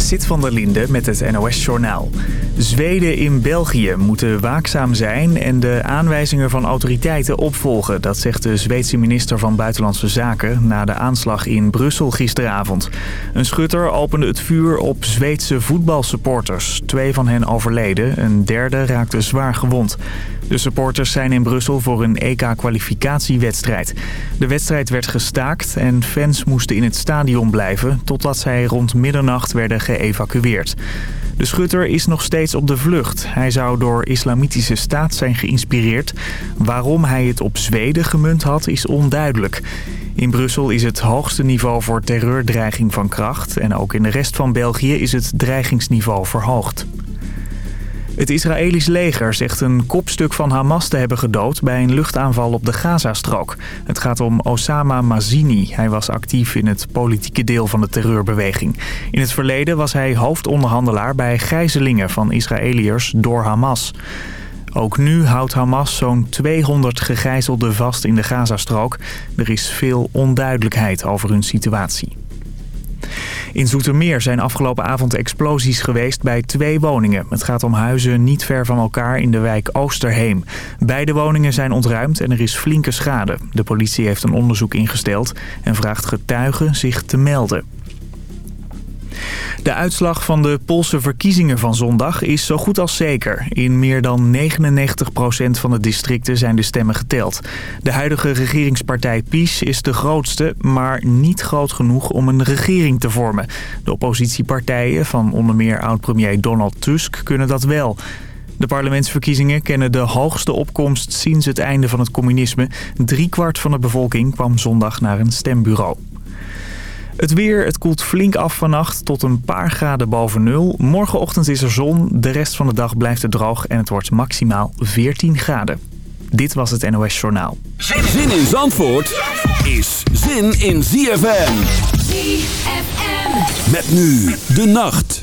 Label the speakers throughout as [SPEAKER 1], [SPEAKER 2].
[SPEAKER 1] Sit van der Linde met het NOS-journaal. Zweden in België moeten waakzaam zijn en de aanwijzingen van autoriteiten opvolgen. Dat zegt de Zweedse minister van Buitenlandse Zaken na de aanslag in Brussel gisteravond. Een schutter opende het vuur op Zweedse voetbalsupporters. Twee van hen overleden, een derde raakte zwaar gewond. De supporters zijn in Brussel voor een EK-kwalificatiewedstrijd. De wedstrijd werd gestaakt en fans moesten in het stadion blijven... totdat zij rond middernacht werden geëvacueerd. De schutter is nog steeds op de vlucht. Hij zou door islamitische staat zijn geïnspireerd. Waarom hij het op Zweden gemunt had, is onduidelijk. In Brussel is het hoogste niveau voor terreurdreiging van kracht... en ook in de rest van België is het dreigingsniveau verhoogd. Het Israëlisch leger zegt een kopstuk van Hamas te hebben gedood bij een luchtaanval op de Gazastrook. Het gaat om Osama Mazini. Hij was actief in het politieke deel van de terreurbeweging. In het verleden was hij hoofdonderhandelaar bij gijzelingen van Israëliërs door Hamas. Ook nu houdt Hamas zo'n 200 gegijzelden vast in de Gazastrook. Er is veel onduidelijkheid over hun situatie. In Zoetermeer zijn afgelopen avond explosies geweest bij twee woningen. Het gaat om huizen niet ver van elkaar in de wijk Oosterheem. Beide woningen zijn ontruimd en er is flinke schade. De politie heeft een onderzoek ingesteld en vraagt getuigen zich te melden. De uitslag van de Poolse verkiezingen van zondag is zo goed als zeker. In meer dan 99% van de districten zijn de stemmen geteld. De huidige regeringspartij PiS is de grootste, maar niet groot genoeg om een regering te vormen. De oppositiepartijen van onder meer oud-premier Donald Tusk kunnen dat wel... De parlementsverkiezingen kennen de hoogste opkomst sinds het einde van het communisme. Driekwart van de bevolking kwam zondag naar een stembureau. Het weer, het koelt flink af vannacht tot een paar graden boven nul. Morgenochtend is er zon, de rest van de dag blijft het droog en het wordt maximaal 14 graden. Dit was het NOS Journaal.
[SPEAKER 2] Zin in Zandvoort is zin in ZFM. ZFM. Met nu de nacht.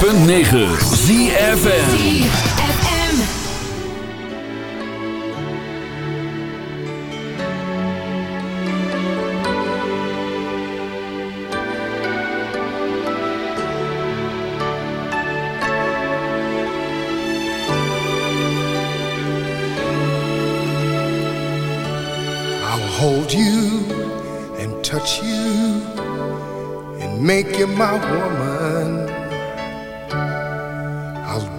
[SPEAKER 2] 106.9 ZFM
[SPEAKER 3] hold you and touch you and make you my woman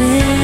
[SPEAKER 3] sin.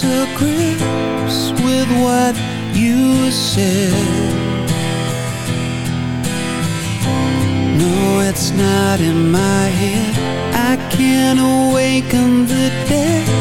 [SPEAKER 3] to
[SPEAKER 4] grips with what you said. No, it's not in my head. I can't awaken the dead.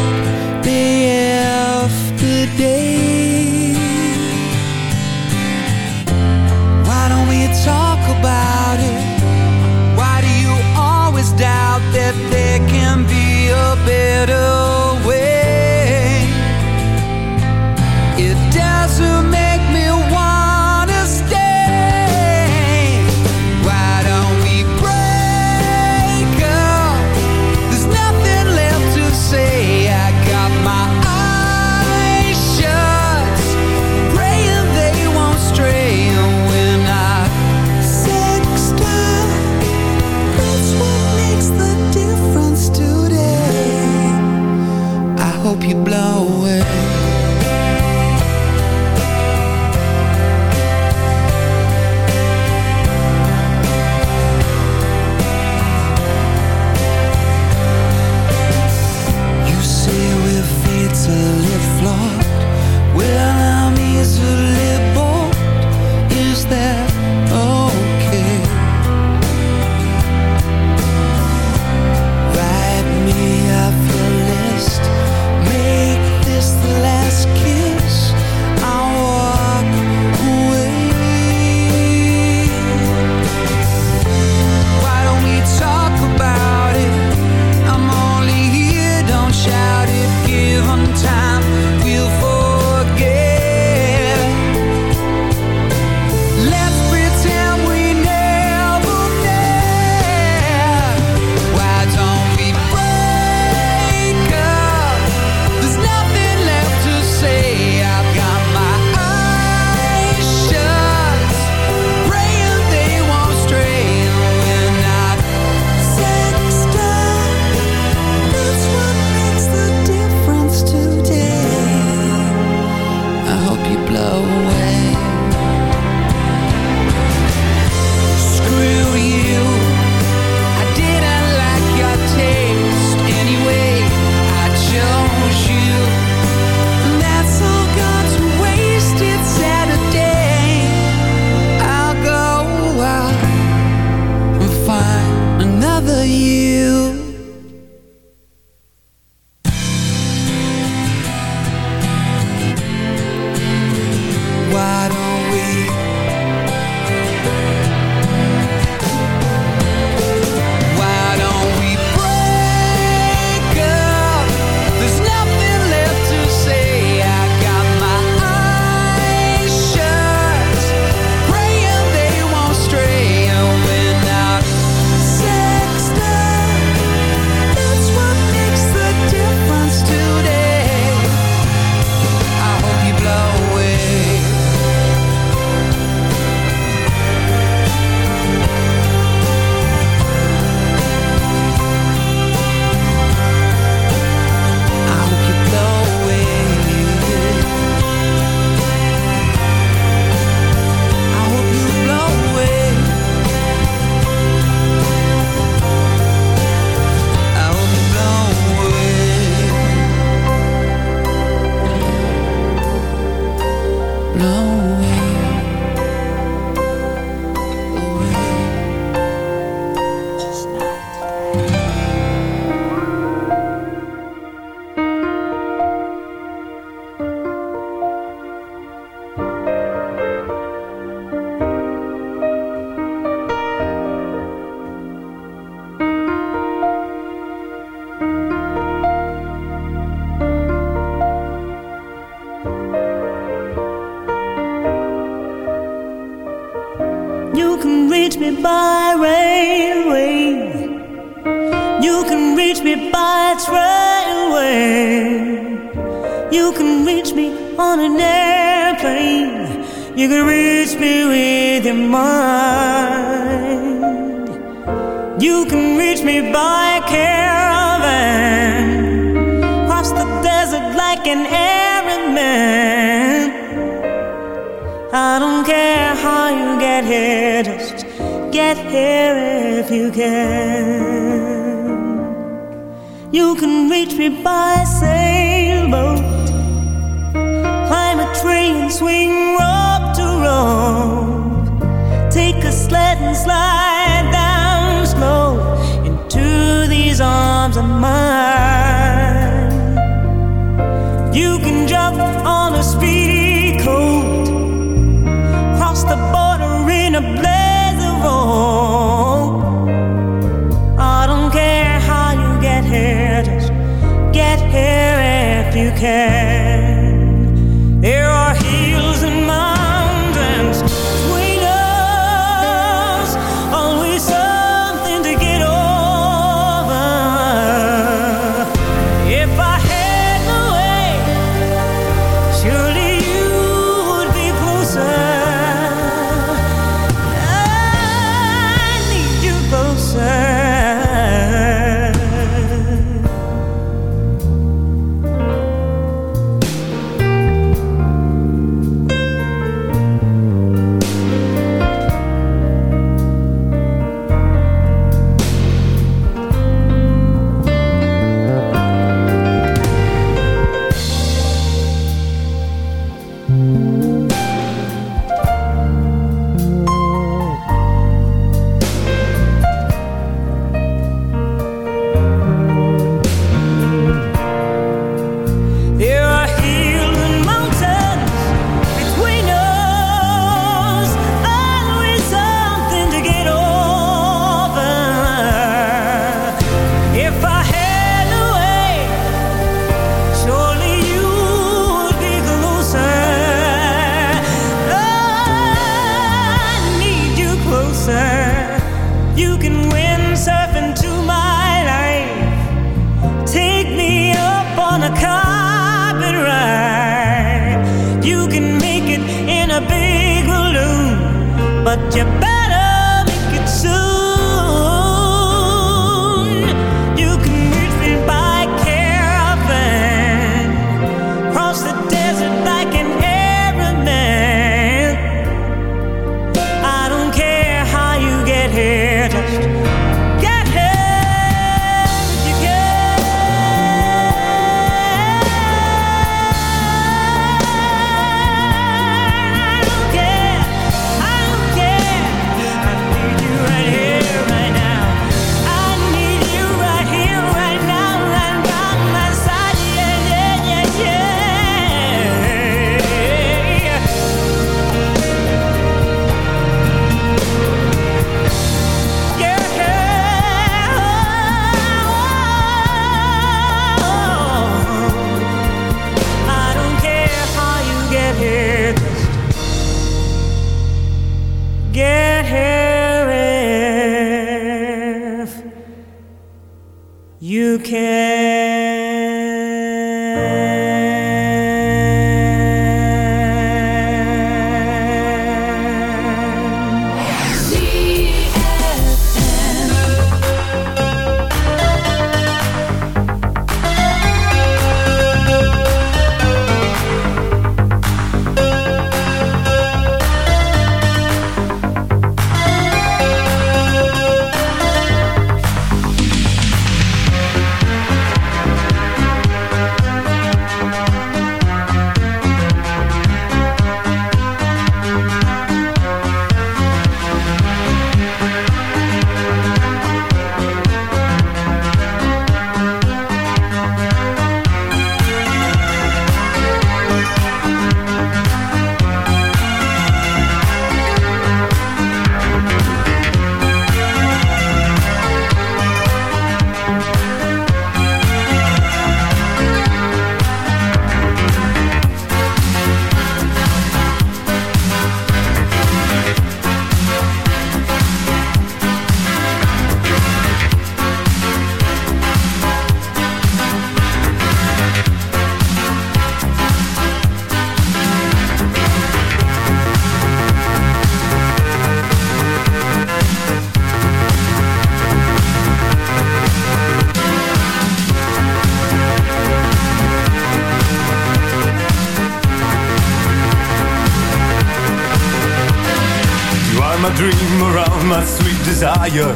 [SPEAKER 5] Desire.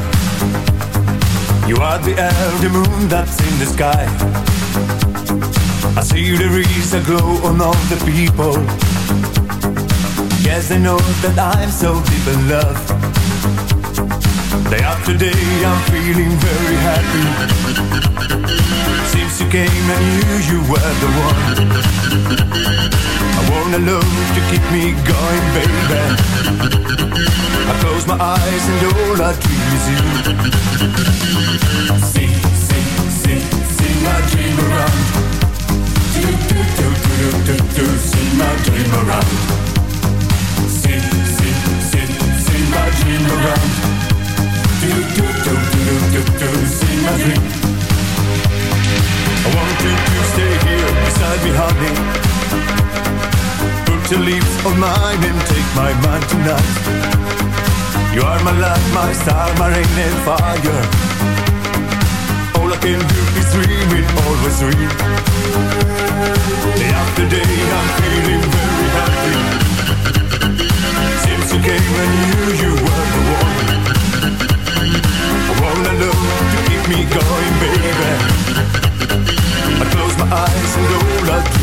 [SPEAKER 5] You are the the moon that's in the sky. I see there is a glow on all the people. Yes, they know that I'm so deep in love. Day after day, I'm feeling very happy. Since you came, I knew you were the one. I wanna love to keep me going, baby. I close my eyes and all I dream is you. See, see, see, see my dream around. Do, do, do, do, do, do, see my dream around. See, see, see, see my dream around. Do, do, do, do, do, do, see my dream. I want you to stay here beside me, honey. Put your lips on mine and take my mind tonight. You are my light, my star, my rain and fire. All I can do is dream it, always dream. Day after day, I'm feeling very happy. Since you came, I knew you were the one. I wanna love to keep me going, baby. I close my eyes and all I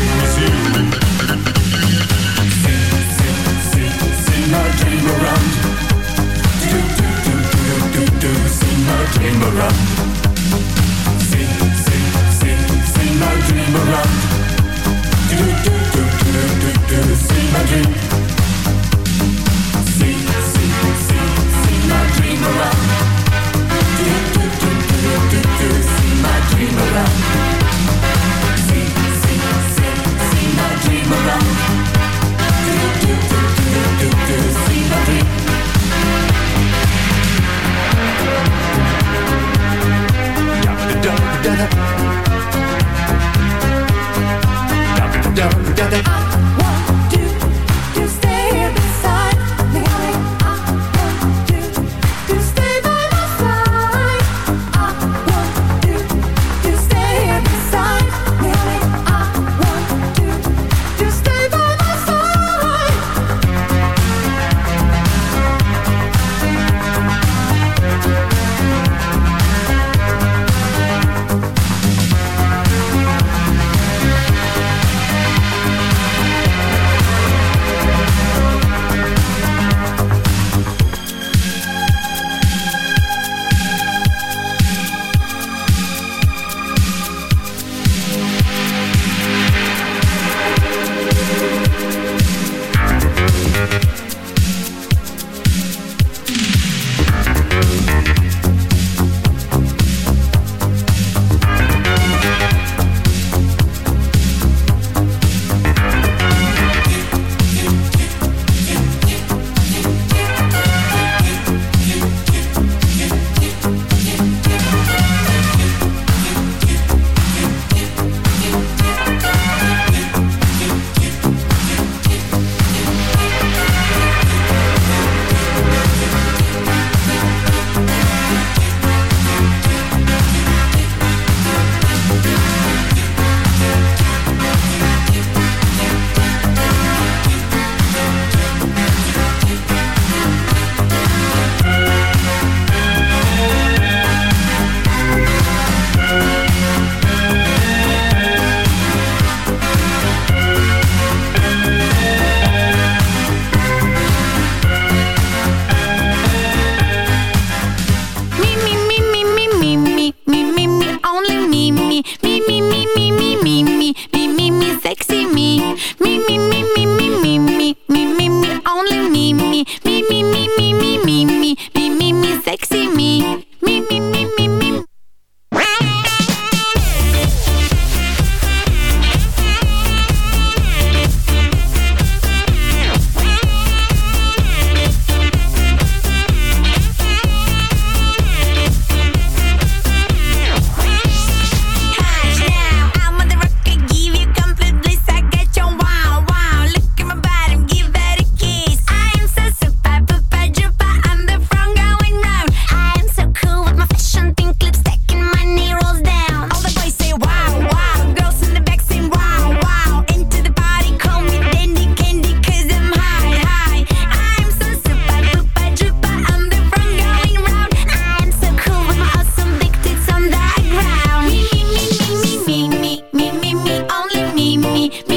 [SPEAKER 6] me,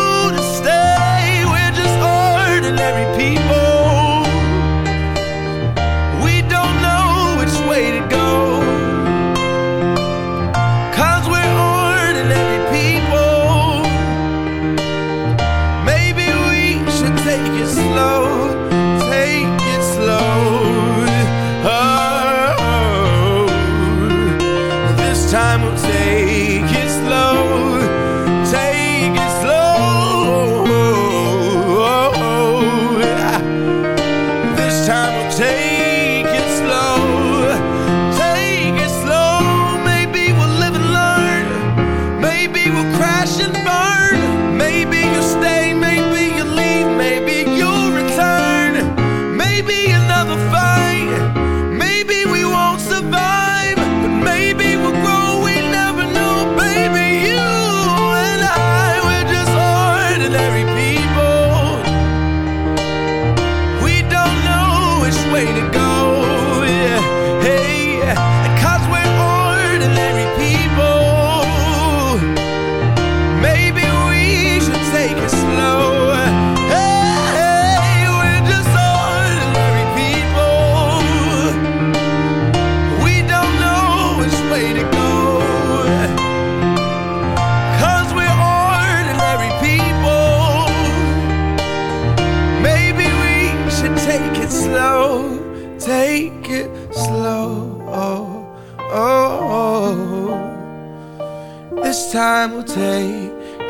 [SPEAKER 7] ordinary people.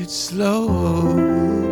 [SPEAKER 7] it slow.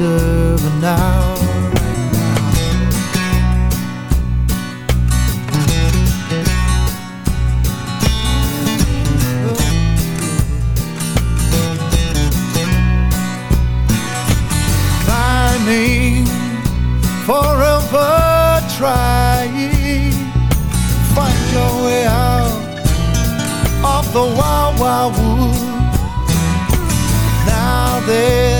[SPEAKER 8] deserve now. climbing, forever trying, find your way out of the wild, wild wood. Now there's no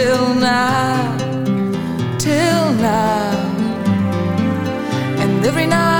[SPEAKER 9] Till now, till now. And every night